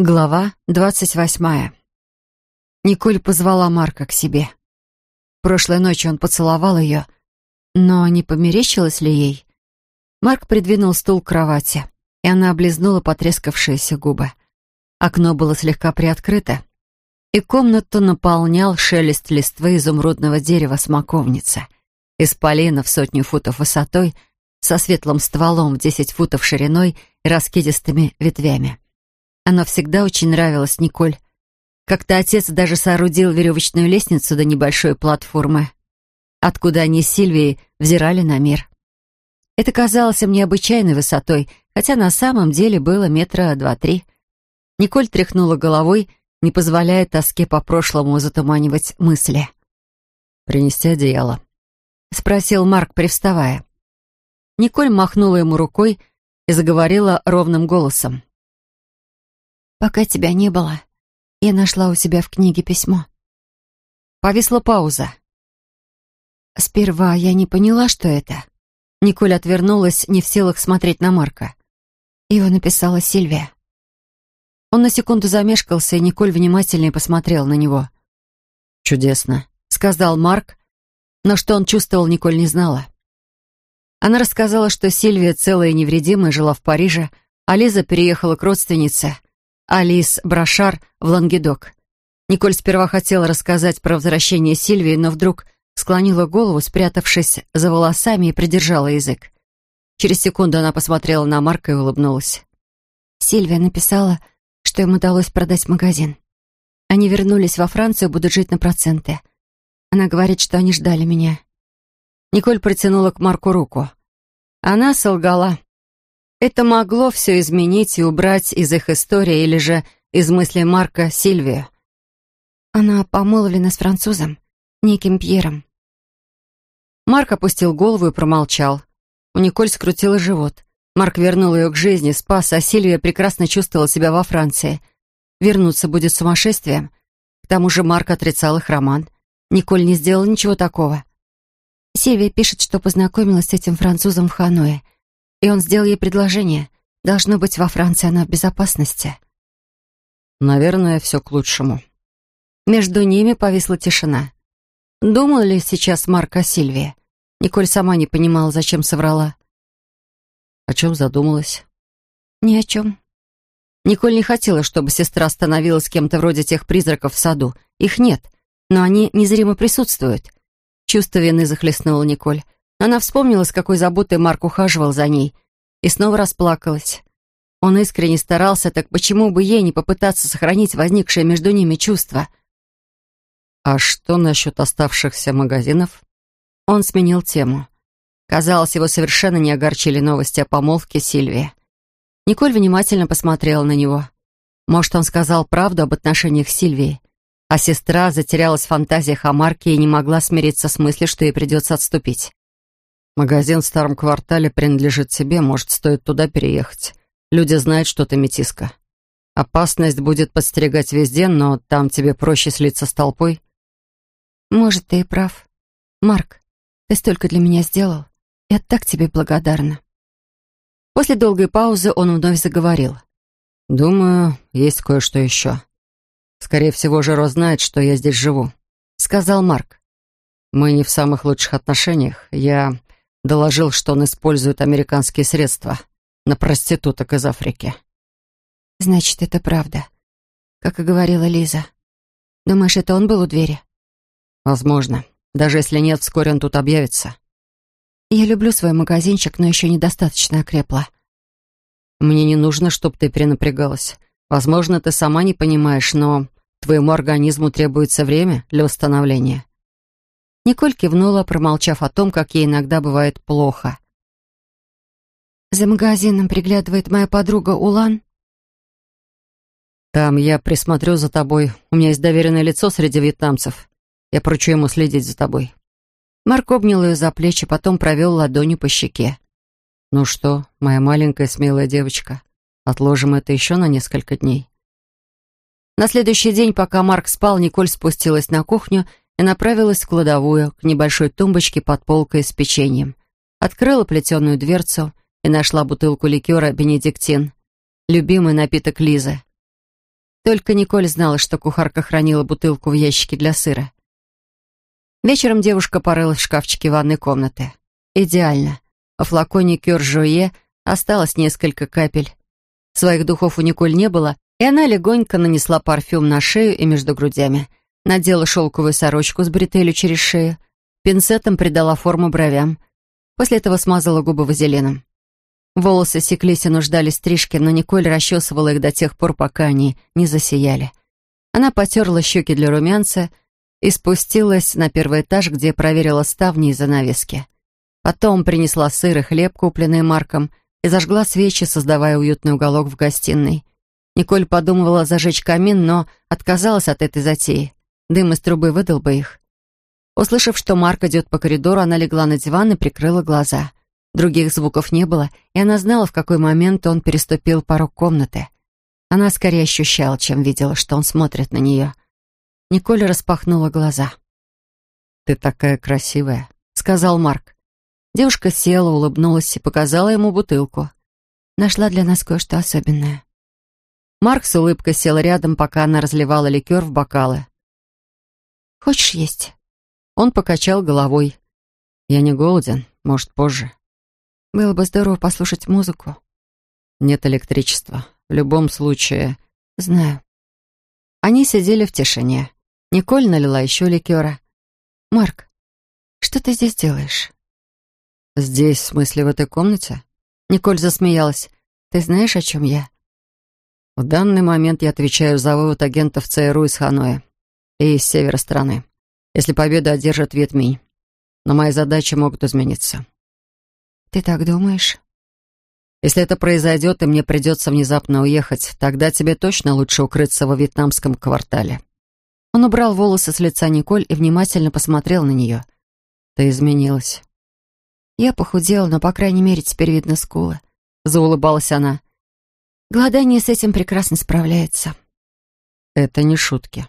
Глава двадцать восьмая. Николь позвала Марка к себе. Прошлой ночью он поцеловал ее, но не померещилось ли ей? Марк придвинул стул к кровати, и она облизнула потрескавшиеся губы. Окно было слегка приоткрыто, и комнату наполнял шелест листвы изумрудного дерева смоковница, исполина в сотню футов высотой, со светлым стволом в десять футов шириной и раскидистыми ветвями. Оно всегда очень нравилось Николь. Как-то отец даже соорудил веревочную лестницу до небольшой платформы, откуда они с Сильвией взирали на мир. Это казалось им необычайной высотой, хотя на самом деле было метра два-три. Николь тряхнула головой, не позволяя тоске по прошлому затуманивать мысли. «Принести одеяло?» — спросил Марк, привставая. Николь махнула ему рукой и заговорила ровным голосом. «Пока тебя не было, я нашла у себя в книге письмо». Повисла пауза. Сперва я не поняла, что это. Николь отвернулась, не в силах смотреть на Марка. Его написала Сильвия. Он на секунду замешкался, и Николь внимательнее посмотрел на него. «Чудесно», — сказал Марк, но что он чувствовал, Николь не знала. Она рассказала, что Сильвия целая и невредимая жила в Париже, а Лиза переехала к родственнице, Алис Брашар в Лангедок. Николь сперва хотела рассказать про возвращение Сильвии, но вдруг склонила голову, спрятавшись за волосами и придержала язык. Через секунду она посмотрела на Марка и улыбнулась. Сильвия написала, что им удалось продать магазин. Они вернулись во Францию, будут жить на проценты. Она говорит, что они ждали меня. Николь протянула к Марку руку. Она солгала. Это могло все изменить и убрать из их истории или же из мыслей Марка Сильвию. Она помолвлена с французом, неким Пьером. Марк опустил голову и промолчал. У Николь скрутило живот. Марк вернул ее к жизни, спас, а Сильвия прекрасно чувствовала себя во Франции. Вернуться будет сумасшествием. К тому же Марк отрицал их роман. Николь не сделала ничего такого. Сильвия пишет, что познакомилась с этим французом в Ханое — и он сделал ей предложение. Должно быть, во Франции она в безопасности. Наверное, все к лучшему. Между ними повисла тишина. Думал ли сейчас Марк о Сильвии? Николь сама не понимала, зачем соврала. О чем задумалась? Ни о чем. Николь не хотела, чтобы сестра становилась кем-то вроде тех призраков в саду. Их нет, но они незримо присутствуют. Чувство вины захлестнуло Николь. Она вспомнила, с какой заботой Марк ухаживал за ней, и снова расплакалась. Он искренне старался, так почему бы ей не попытаться сохранить возникшее между ними чувство? «А что насчет оставшихся магазинов?» Он сменил тему. Казалось, его совершенно не огорчили новости о помолвке Сильвии. Николь внимательно посмотрела на него. Может, он сказал правду об отношениях с Сильвией, а сестра затерялась в фантазиях о Марке и не могла смириться с мыслью, что ей придется отступить. Магазин в старом квартале принадлежит тебе, может, стоит туда переехать. Люди знают, что ты метиска. Опасность будет подстерегать везде, но там тебе проще слиться с толпой. Может, ты и прав. Марк, ты столько для меня сделал. Я так тебе благодарна. После долгой паузы он вновь заговорил. «Думаю, есть кое-что еще. Скорее всего, Жеро знает, что я здесь живу», — сказал Марк. «Мы не в самых лучших отношениях. Я Доложил, что он использует американские средства на проституток из Африки. Значит, это правда. Как и говорила Лиза. Думаешь, это он был у двери? Возможно. Даже если нет, вскоре он тут объявится. Я люблю свой магазинчик, но еще недостаточно окрепла. Мне не нужно, чтобы ты перенапрягалась. Возможно, ты сама не понимаешь, но твоему организму требуется время для восстановления. Николь кивнула, промолчав о том, как ей иногда бывает плохо. «За магазином приглядывает моя подруга Улан?» «Там я присмотрю за тобой. У меня есть доверенное лицо среди вьетнамцев. Я поручу ему следить за тобой». Марк обнял ее за плечи, потом провел ладонью по щеке. «Ну что, моя маленькая смелая девочка, отложим это еще на несколько дней». На следующий день, пока Марк спал, Николь спустилась на кухню и направилась в кладовую, к небольшой тумбочке под полкой с печеньем. Открыла плетеную дверцу и нашла бутылку ликера «Бенедиктин», любимый напиток Лизы. Только Николь знала, что кухарка хранила бутылку в ящике для сыра. Вечером девушка порылась в шкафчике ванной комнаты. Идеально. Во флаконе кёр осталось несколько капель. Своих духов у Николь не было, и она легонько нанесла парфюм на шею и между грудями, надела шелковую сорочку с бретелью через шею, пинцетом придала форму бровям. После этого смазала губы вазелином. Волосы секлись и нуждались стрижки, но Николь расчесывала их до тех пор, пока они не засияли. Она потерла щеки для румянца и спустилась на первый этаж, где проверила ставни и занавески. Потом принесла сыр и хлеб, купленные Марком, и зажгла свечи, создавая уютный уголок в гостиной. Николь подумывала зажечь камин, но отказалась от этой затеи. Дым из трубы выдал бы их. Услышав, что Марк идет по коридору, она легла на диван и прикрыла глаза. Других звуков не было, и она знала, в какой момент он переступил порог комнаты. Она скорее ощущала, чем видела, что он смотрит на нее. Николь распахнула глаза. «Ты такая красивая», — сказал Марк. Девушка села, улыбнулась и показала ему бутылку. Нашла для нас кое-что особенное. Марк с улыбкой сел рядом, пока она разливала ликер в бокалы. «Хочешь есть?» Он покачал головой. «Я не голоден, может, позже». «Было бы здорово послушать музыку». «Нет электричества. В любом случае...» «Знаю». Они сидели в тишине. Николь налила еще ликера. «Марк, что ты здесь делаешь?» «Здесь, в смысле, в этой комнате?» Николь засмеялась. «Ты знаешь, о чем я?» «В данный момент я отвечаю за вывод агентов ЦРУ из Ханоя и из севера страны, если победу одержит Вьетминь. Но мои задачи могут измениться». «Ты так думаешь?» «Если это произойдет, и мне придется внезапно уехать, тогда тебе точно лучше укрыться во вьетнамском квартале». Он убрал волосы с лица Николь и внимательно посмотрел на нее. «Ты изменилась». Я похудела, но, по крайней мере, теперь видно скулы. Заулыбалась она. Голодание с этим прекрасно справляется. Это не шутки.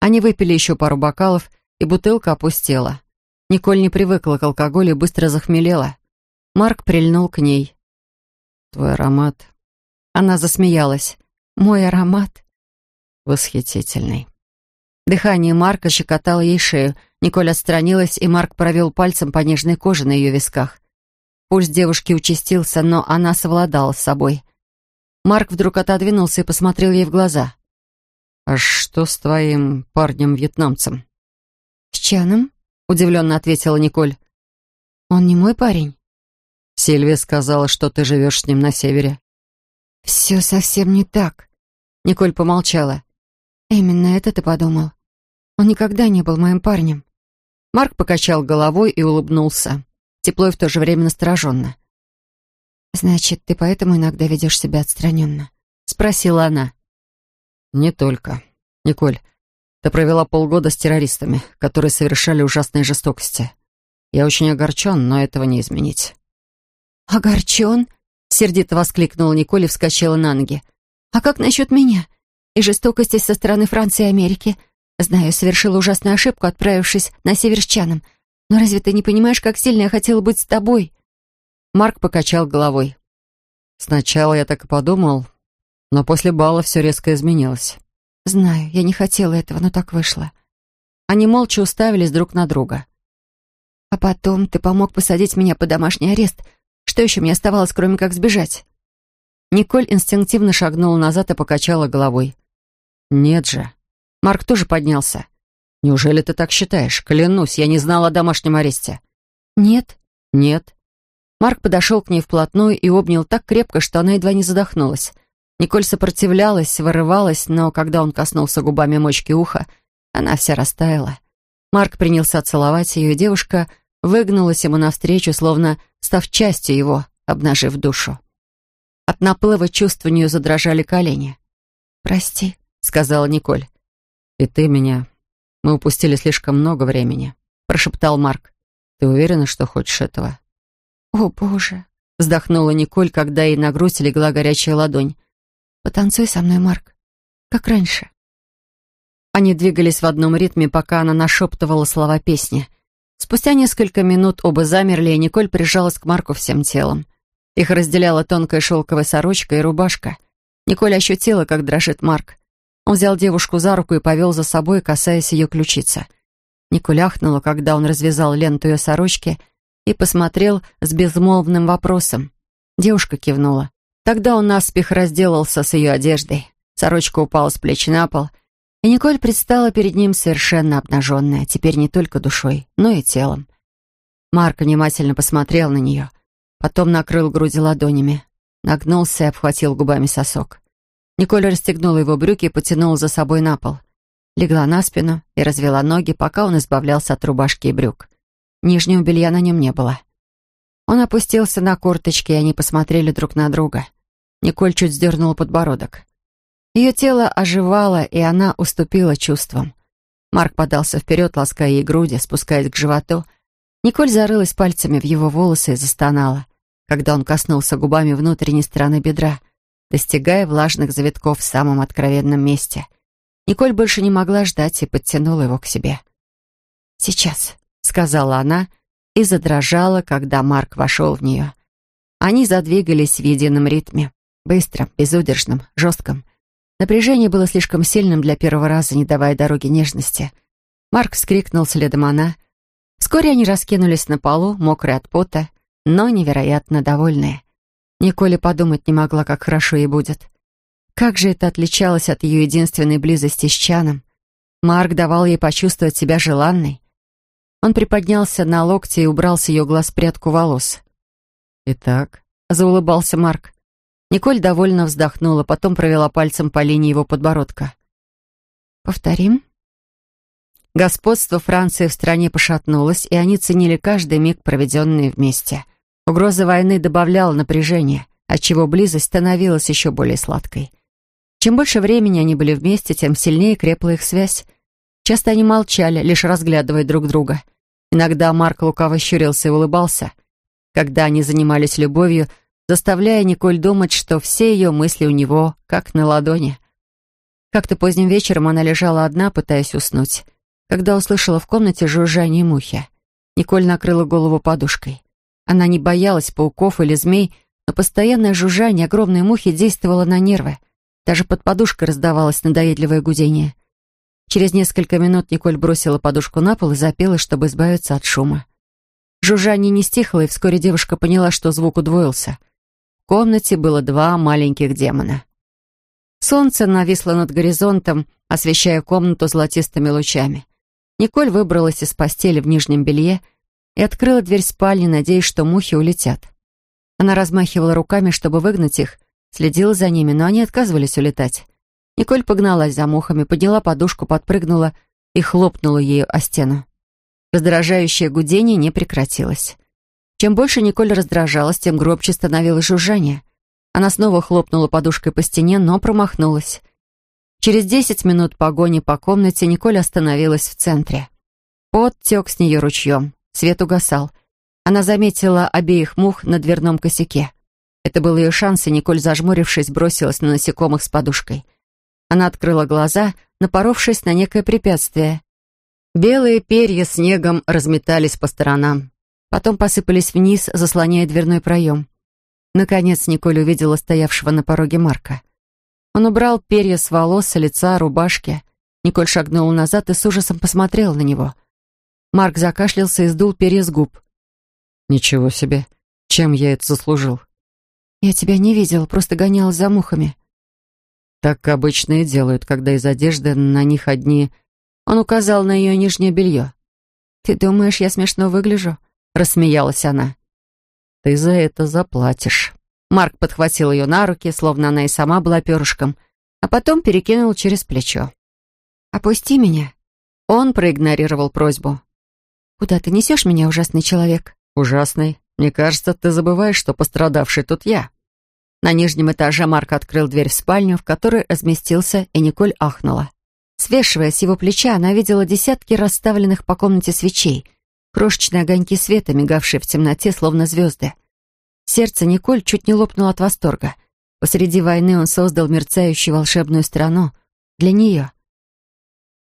Они выпили еще пару бокалов, и бутылка опустела. Николь не привыкла к алкоголю и быстро захмелела. Марк прильнул к ней. «Твой аромат...» Она засмеялась. «Мой аромат...» «Восхитительный». Дыхание Марка щекотало ей шею — Николь отстранилась, и Марк провел пальцем по нежной коже на ее висках. Пульс девушки участился, но она совладала с собой. Марк вдруг отодвинулся и посмотрел ей в глаза. «А что с твоим парнем-вьетнамцем?» «С Чаном?» — удивленно ответила Николь. «Он не мой парень?» «Сильвия сказала, что ты живешь с ним на севере». «Все совсем не так», — Николь помолчала. «Именно это ты подумал. Он никогда не был моим парнем. Марк покачал головой и улыбнулся. Тепло и в то же время настороженно. «Значит, ты поэтому иногда ведешь себя отстраненно?» — спросила она. «Не только. Николь, ты провела полгода с террористами, которые совершали ужасные жестокости. Я очень огорчен, но этого не изменить». «Огорчен?» — сердито воскликнула Николь и вскочила на ноги. «А как насчет меня? И жестокости со стороны Франции и Америки?» Знаю, совершила ужасную ошибку, отправившись на север с Чаном. Но разве ты не понимаешь, как сильно я хотела быть с тобой?» Марк покачал головой. «Сначала я так и подумал, но после бала все резко изменилось». «Знаю, я не хотела этого, но так вышло». Они молча уставились друг на друга. «А потом ты помог посадить меня под домашний арест. Что еще мне оставалось, кроме как сбежать?» Николь инстинктивно шагнула назад и покачала головой. «Нет же, Марк тоже поднялся. «Неужели ты так считаешь? Клянусь, я не знала о домашнем аресте». «Нет». «Нет». Марк подошел к ней вплотную и обнял так крепко, что она едва не задохнулась. Николь сопротивлялась, вырывалась, но когда он коснулся губами мочки уха, она вся растаяла. Марк принялся целовать ее, и девушка выгнулась ему навстречу, словно став частью его, обнажив душу. От наплыва чувств у нее задрожали колени. «Прости», — сказала Николь. «И ты меня. Мы упустили слишком много времени», — прошептал Марк. «Ты уверена, что хочешь этого?» «О, Боже!» — вздохнула Николь, когда ей на грудь легла горячая ладонь. «Потанцуй со мной, Марк, как раньше». Они двигались в одном ритме, пока она нашептывала слова песни. Спустя несколько минут оба замерли, и Николь прижалась к Марку всем телом. Их разделяла тонкая шелковая сорочка и рубашка. Николь ощутила, как дрожит Марк. Он взял девушку за руку и повел за собой, касаясь ее ключицы. Николь ахнула, когда он развязал ленту ее сорочки и посмотрел с безмолвным вопросом. Девушка кивнула. Тогда он наспех разделался с ее одеждой. Сорочка упала с плеч на пол, и Николь предстала перед ним совершенно обнаженная, теперь не только душой, но и телом. Марк внимательно посмотрел на нее, потом накрыл груди ладонями, нагнулся и обхватил губами сосок. Николь расстегнула его брюки и потянула за собой на пол. Легла на спину и развела ноги, пока он избавлялся от рубашки и брюк. Нижнего белья на нем не было. Он опустился на корточки, и они посмотрели друг на друга. Николь чуть сдернула подбородок. Ее тело оживало, и она уступила чувствам. Марк подался вперед, лаская ей груди, спускаясь к животу. Николь зарылась пальцами в его волосы и застонала, когда он коснулся губами внутренней стороны бедра — достигая влажных завитков в самом откровенном месте. Николь больше не могла ждать и подтянула его к себе. «Сейчас», — сказала она и задрожала, когда Марк вошел в нее. Они задвигались в едином ритме, быстром, безудержном, жестком. Напряжение было слишком сильным для первого раза, не давая дороги нежности. Марк вскрикнул следом она. Вскоре они раскинулись на полу, мокрые от пота, но невероятно довольные. Николя подумать не могла, как хорошо ей будет. Как же это отличалось от ее единственной близости с Чаном. Марк давал ей почувствовать себя желанной. Он приподнялся на локте и убрал с ее глаз прядку волос. «Итак», — заулыбался Марк. Николь довольно вздохнула, потом провела пальцем по линии его подбородка. «Повторим?» Господство Франции в стране пошатнулось, и они ценили каждый миг, проведенный вместе. Угроза войны добавляла напряжения, отчего близость становилась еще более сладкой. Чем больше времени они были вместе, тем сильнее крепла их связь. Часто они молчали, лишь разглядывая друг друга. Иногда Марк лукаво щурился и улыбался. Когда они занимались любовью, заставляя Николь думать, что все ее мысли у него как на ладони. Как-то поздним вечером она лежала одна, пытаясь уснуть, когда услышала в комнате жужжание мухи. Николь накрыла голову подушкой. Она не боялась пауков или змей, но постоянное жужжание огромной мухи действовало на нервы. Даже под подушкой раздавалось надоедливое гудение. Через несколько минут Николь бросила подушку на пол и запела, чтобы избавиться от шума. Жужжание не стихло, и вскоре девушка поняла, что звук удвоился. Комнате было два маленьких демона. Солнце нависло над горизонтом, освещая комнату золотистыми лучами. Николь выбралась из постели в нижнем белье и открыла дверь спальни, надеясь, что мухи улетят. Она размахивала руками, чтобы выгнать их, следила за ними, но они отказывались улетать. Николь погналась за мухами, подняла подушку, подпрыгнула и хлопнула ею о стену. Раздражающее гудение не прекратилось. Чем больше Николь раздражалась, тем громче становилось жужжание. Она снова хлопнула подушкой по стене, но промахнулась. Через десять минут погони по комнате Николь остановилась в центре. Пот тек с нее ручьем. Свет угасал. Она заметила обеих мух на дверном косяке. Это был ее шанс, и Николь, зажмурившись, бросилась на насекомых с подушкой. Она открыла глаза, напоровшись на некое препятствие. Белые перья снегом разметались по сторонам. Потом посыпались вниз, заслоняя дверной проем. Наконец Николь увидела стоявшего на пороге Марка. Он убрал перья с волос, лица, рубашки. Николь шагнула назад и с ужасом посмотрела на него — Марк закашлялся и сдул перья с губ. «Ничего себе! Чем я это заслужил?» «Я тебя не видел, просто гонялась за мухами». «Так обычно и делают, когда из одежды на них одни...» Он указал на ее нижнее белье. «Ты думаешь, я смешно выгляжу?» — рассмеялась она. «Ты за это заплатишь». Марк подхватил ее на руки, словно она и сама была перышком, а потом перекинул через плечо. «Опусти меня». Он проигнорировал просьбу. «Куда ты несешь меня, ужасный человек?» «Ужасный. Мне кажется, ты забываешь, что пострадавший тут я». На нижнем этаже Марк открыл дверь в спальню, в которой разместился, и Николь ахнула. Свешивая с его плеча, она видела десятки расставленных по комнате свечей, крошечные огоньки света, мигавшие в темноте, словно звезды. Сердце Николь чуть не лопнуло от восторга. Посреди войны он создал мерцающую волшебную страну. Для нее.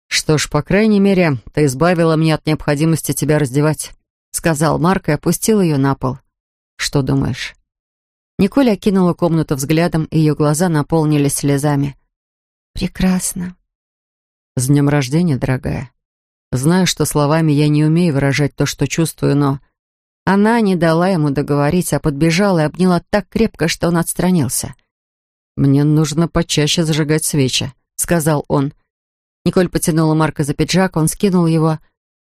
«Что ж, по крайней мере, ты избавила меня от необходимости тебя раздевать», сказал Марк и опустил ее на пол. «Что думаешь?» Николя окинула комнату взглядом, и ее глаза наполнились слезами. Прекрасно. С днем рождения, дорогая. Знаю, что словами я не умею выражать то, что чувствую, но... Она не дала ему договорить, а подбежала и обняла так крепко, что он отстранился. «Мне нужно почаще зажигать свечи», — сказал он. Николь потянула Марка за пиджак, он скинул его,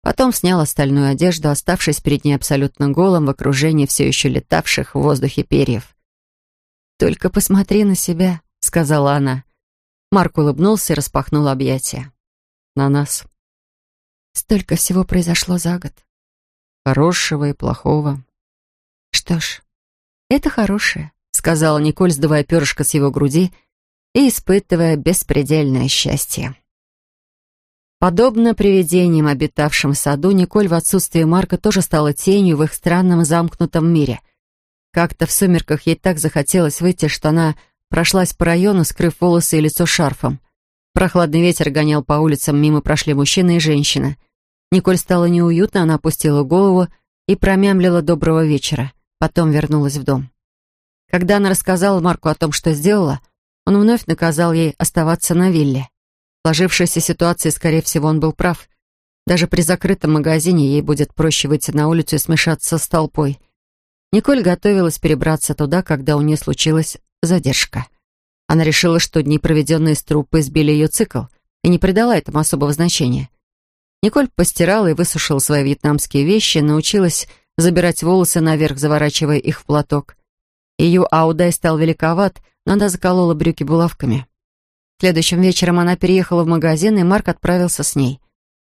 потом снял остальную одежду, оставшись перед ней абсолютно голым в окружении все еще летавших в воздухе перьев. «Только посмотри на себя», — сказала она. Марк улыбнулся и распахнул объятия. «На нас». Столько всего произошло за год. Хорошего и плохого. Что ж, это хорошее, сказала Николь, сдувая перышко с его груди и испытывая беспредельное счастье. Подобно привидениям, обитавшим в саду, Николь в отсутствие Марка тоже стала тенью в их странном замкнутом мире. Как-то в сумерках ей так захотелось выйти, что она прошлась по району, скрыв волосы и лицо шарфом. Прохладный ветер гонял по улицам, мимо прошли мужчина и женщина. Николь стало неуютно, она опустила голову и промямлила доброго вечера. Потом вернулась в дом. Когда она рассказала Марку о том, что сделала, он вновь наказал ей оставаться на вилле. В сложившейся ситуации, скорее всего, он был прав. Даже при закрытом магазине ей будет проще выйти на улицу и смешаться с толпой. Николь готовилась перебраться туда, когда у нее случилась задержка. Она решила, что дни, проведенные с труппой, сбили ее цикл, и не придала этому особого значения. Николь постирала и высушила свои вьетнамские вещи, научилась забирать волосы наверх, заворачивая их в платок. Ее аудай стал великоват, но она заколола брюки булавками. Следующим вечером она переехала в магазин, и Марк отправился с ней.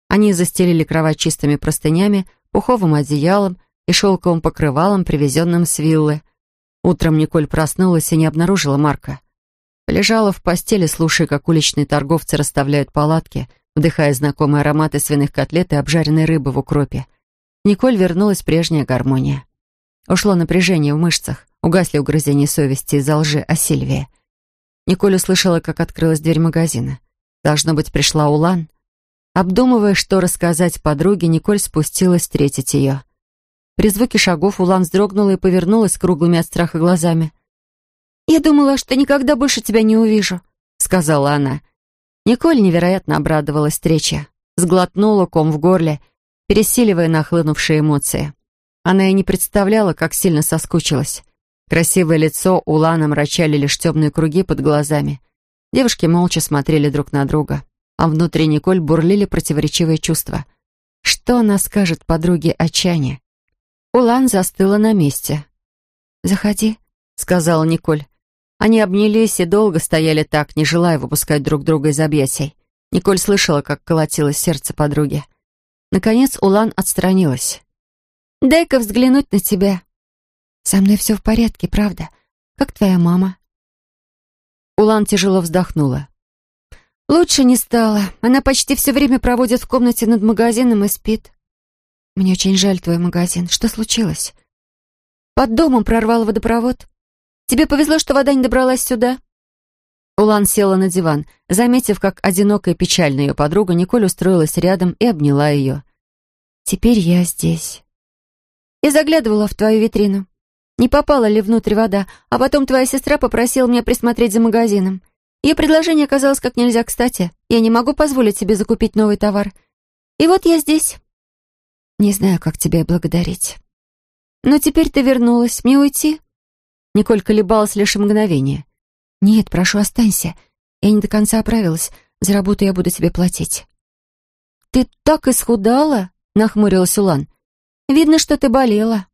Они застелили кровать чистыми простынями, пуховым одеялом и шелковым покрывалом, привезенным с виллы. Утром Николь проснулась и не обнаружила Марка. Лежала в постели, слушая, как уличные торговцы расставляют палатки, вдыхая знакомые ароматы свиных котлет и обжаренной рыбы в укропе. Николь вернулась прежняя гармония. Ушло напряжение в мышцах, угасли угрызения совести из-за лжи о Сильвии. Николь услышала, как открылась дверь магазина. Должно быть, пришла Улан. Обдумывая, что рассказать подруге, Николь спустилась встретить ее. При звуке шагов Улан вздрогнула и повернулась круглыми от страха глазами. «Я думала, что никогда больше тебя не увижу», — сказала она. Николь невероятно обрадовалась встрече. Сглотнула ком в горле, пересиливая нахлынувшие эмоции. Она и не представляла, как сильно соскучилась. Красивое лицо у Лана мрачали лишь темные круги под глазами. Девушки молча смотрели друг на друга, а внутри Николь бурлили противоречивые чувства. Что она скажет подруге о Чане? Улан застыла на месте. «Заходи», — сказала Николь. Они обнялись и долго стояли так, не желая выпускать друг друга из объятий. Николь слышала, как колотилось сердце подруги. Наконец Улан отстранилась. «Дай-ка взглянуть на тебя». «Со мной все в порядке, правда? Как твоя мама?» Улан тяжело вздохнула. «Лучше не стало. Она почти все время проводит в комнате над магазином и спит. «Мне очень жаль твой магазин. Что случилось?» «Под домом прорвал водопровод. Тебе повезло, что вода не добралась сюда». Улан села на диван. Заметив, как одинокая и печальная ее подруга, Николь устроилась рядом и обняла ее. «Теперь я здесь». «Я заглядывала в твою витрину. Не попала ли внутрь вода, а потом твоя сестра попросила меня присмотреть за магазином. Ее предложение оказалось как нельзя кстати. Я не могу позволить себе закупить новый товар. И вот я здесь». Не знаю, как тебя благодарить. Но теперь ты вернулась. Мне уйти?» Николь колебалась лишь мгновение. «Нет, прошу, останься. Я не до конца оправилась. За работу я буду тебе платить». «Ты так исхудала?» — нахмурилась Улан. «Видно, что ты болела».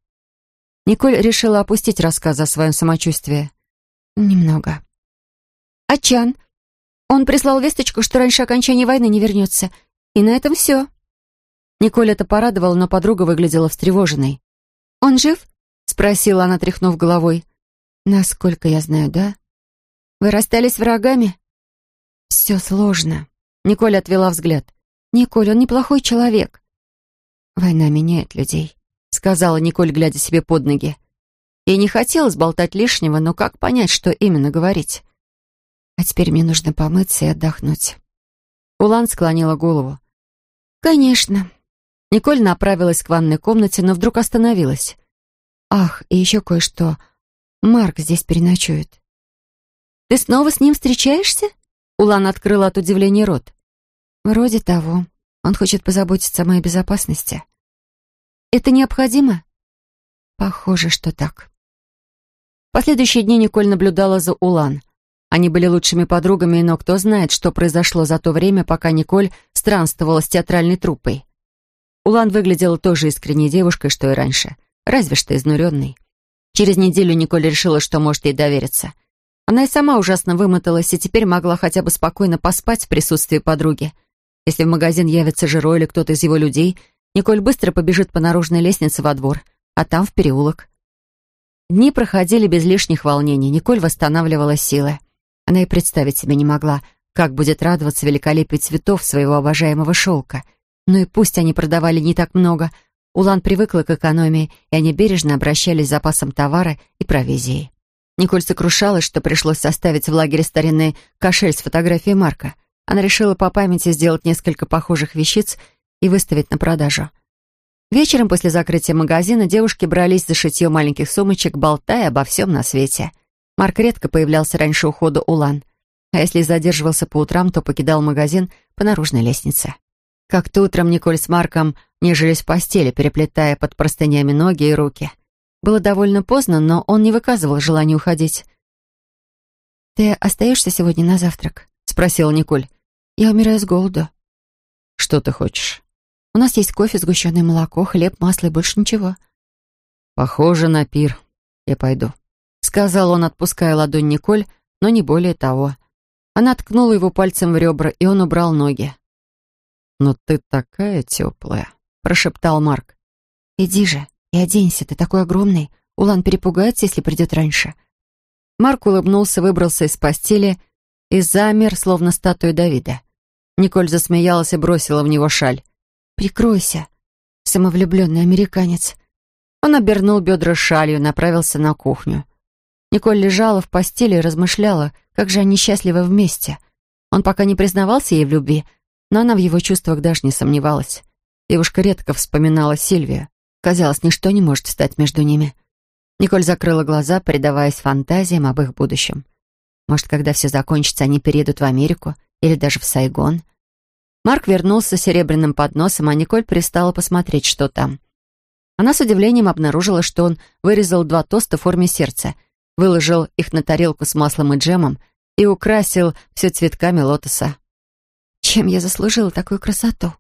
Николь решила опустить рассказ о своем самочувствии. «Немного». «А Чан? Он прислал весточку, что раньше окончания войны не вернется. И на этом все». Николь это порадовала, но подруга выглядела встревоженной. «Он жив?» — спросила она, тряхнув головой. «Насколько я знаю, да?» «Вы расстались врагами?» «Все сложно». Николь отвела взгляд. «Николь, он неплохой человек». «Война меняет людей», — сказала Николь, глядя себе под ноги. Ей не хотелось болтать лишнего, но как понять, что именно говорить? «А теперь мне нужно помыться и отдохнуть». Улан склонила голову. «Конечно. Николь направилась к ванной комнате, но вдруг остановилась. «Ах, и еще кое-что. Марк здесь переночует». «Ты снова с ним встречаешься?» Улан открыла от удивления рот. «Вроде того. Он хочет позаботиться о моей безопасности». «Это необходимо?» «Похоже, что так». Последующие дни Николь наблюдала за Улан. Они были лучшими подругами, но кто знает, что произошло за то время, пока Николь странствовала с театральной труппой. Улан выглядела тоже искренней девушкой, что и раньше, разве что изнуренной. Через неделю Николь решила, что может ей довериться. Она и сама ужасно вымоталась, и теперь могла хотя бы спокойно поспать в присутствии подруги. Если в магазин явится Жиро или кто-то из его людей, Николь быстро побежит по наружной лестнице во двор, а там в переулок. Дни проходили без лишних волнений, Николь восстанавливала силы. Она и представить себе не могла, как будет радоваться великолепию цветов своего обожаемого шелка. Ну и пусть они продавали не так много, Улан привыкла к экономии, и они бережно обращались с запасом товара и провизией. Николь сокрушалась, что пришлось составить в лагере старинный кошель с фотографией Марка. Она решила по памяти сделать несколько похожих вещиц и выставить на продажу. Вечером после закрытия магазина девушки брались за шитье маленьких сумочек, болтая обо всем на свете — Марк редко появлялся раньше ухода Улан, а если задерживался по утрам, то покидал магазин по наружной лестнице. Как-то утром Николь с Марком нежились в постели, переплетая под простынями ноги и руки. Было довольно поздно, но он не выказывал желания уходить. «Ты остаешься сегодня на завтрак?» — спросила Николь. «Я умираю с голоду». «Что ты хочешь?» «У нас есть кофе, сгущенное молоко, хлеб, масло и больше ничего». «Похоже на пир. Я пойду» сказал он, отпуская ладонь Николь, но не более того. Она ткнула его пальцем в ребра, и он убрал ноги. «Но ты такая теплая», — прошептал Марк. «Иди же и оденься, ты такой огромный. Улан перепугается, если придет раньше». Марк улыбнулся, выбрался из постели и замер, словно статуя Давида. Николь засмеялась и бросила в него шаль. «Прикройся, самовлюбленный американец». Он обернул бедра шалью, направился на кухню. Николь лежала в постели и размышляла, как же они счастливы вместе. Он пока не признавался ей в любви, но она в его чувствах даже не сомневалась. Девушка редко вспоминала Сильвию. Казалось, ничто не может встать между ними. Николь закрыла глаза, предаваясь фантазиям об их будущем. Может, когда все закончится, они переедут в Америку или даже в Сайгон. Марк вернулся с серебряным подносом, а Николь пристала посмотреть, что там. Она с удивлением обнаружила, что он вырезал два тоста в форме сердца — выложил их на тарелку с маслом и джемом и украсил все цветками лотоса. «Чем я заслужила такую красоту?»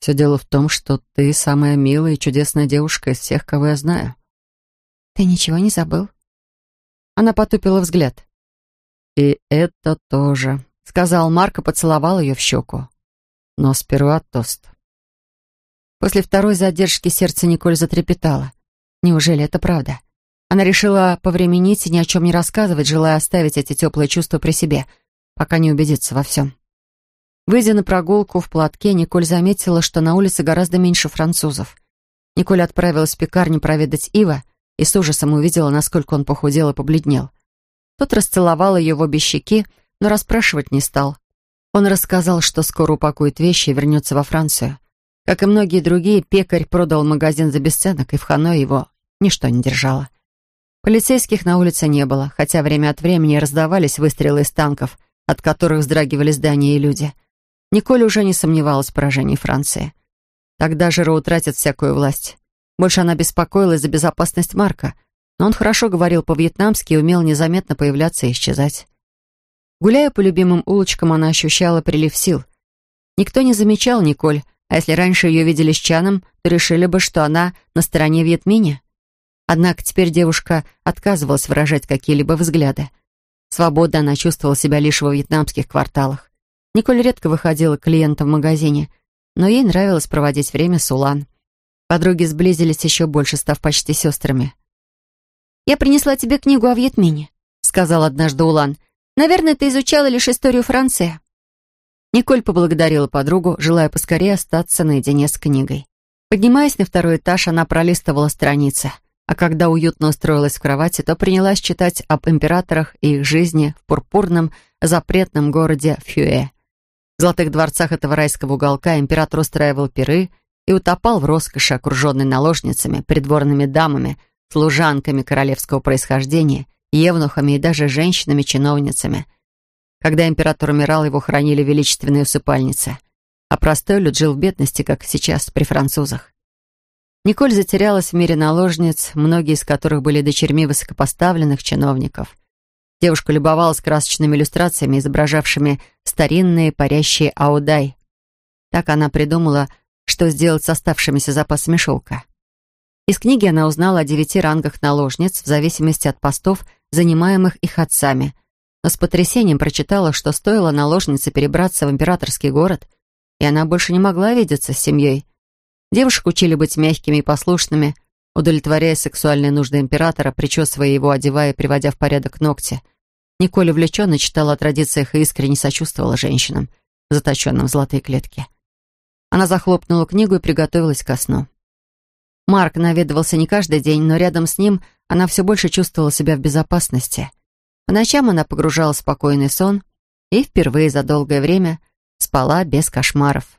«Все дело в том, что ты самая милая и чудесная девушка из всех, кого я знаю». «Ты ничего не забыл?» Она потупила взгляд. «И это тоже», — сказал Марк и поцеловал ее в щеку. «Но сперва тост». После второй задержки сердце Николь затрепетало. Неужели это правда? Она решила повременить и ни о чем не рассказывать, желая оставить эти теплые чувства при себе, пока не убедится во всем. Выйдя на прогулку в платке, Николь заметила, что на улице гораздо меньше французов. Николь отправилась в пекарню проведать Ива и с ужасом увидела, насколько он похудел и побледнел. Тот расцеловал ее в обе щеки, но расспрашивать не стал. Он рассказал, что скоро упакует вещи и вернется во Францию. Как и многие другие, пекарь продал магазин за бесценок, и в Ханой его ничто не держало. Полицейских на улице не было, хотя время от времени раздавались выстрелы из танков, от которых вздрагивали здания и люди. Николь уже не сомневалась в поражении Франции. Тогда Жиро утратит всякую власть. Больше она беспокоилась за безопасность Марка, но он хорошо говорил по-вьетнамски и умел незаметно появляться и исчезать. Гуляя по любимым улочкам, она ощущала прилив сил. Никто не замечал Николь, а если раньше ее видели с Чаном, то решили бы, что она на стороне Вьетминя. Однако теперь девушка отказывалась выражать какие-либо взгляды. Свободно она чувствовала себя лишь во вьетнамских кварталах. Николь редко выходила к клиентам в магазине, но ей нравилось проводить время с Улан. Подруги сблизились еще больше, став почти сестрами. «Я принесла тебе книгу о Вьетмине», — сказал однажды Улан. «Наверное, ты изучала лишь историю Франции». Николь поблагодарила подругу, желая поскорее остаться наедине с книгой. Поднимаясь на второй этаж, она пролистывала страницы — а когда уютно устроилась в кровати, то принялась читать об императорах и их жизни в пурпурном запретном городе Фюэ. В золотых дворцах этого райского уголка император устраивал пиры и утопал в роскоши, окруженный наложницами, придворными дамами, служанками королевского происхождения, евнухами и даже женщинами-чиновницами. Когда император умирал, его хранили в величественной усыпальнице, а простой люд жил в бедности, как сейчас при французах. Николь затерялась в мире наложниц, многие из которых были дочерьми высокопоставленных чиновников. Девушка любовалась красочными иллюстрациями, изображавшими старинные парящие аудай. Так она придумала, что сделать с оставшимися запасами шелка. Из книги она узнала о девяти рангах наложниц в зависимости от постов, занимаемых их отцами, но с потрясением прочитала, что стоило наложнице перебраться в императорский город, и она больше не могла видеться с семьей. Девушек учили быть мягкими и послушными, удовлетворяя сексуальные нужды императора, причесывая его, одевая и приводя в порядок ногти. Николь увлеченно читала о традициях и искренне сочувствовала женщинам, заточенным в золотые клетки. Она захлопнула книгу и приготовилась ко сну. Марк наведывался не каждый день, но рядом с ним она все больше чувствовала себя в безопасности. По ночам она погружалась в спокойный сон и впервые за долгое время спала без кошмаров.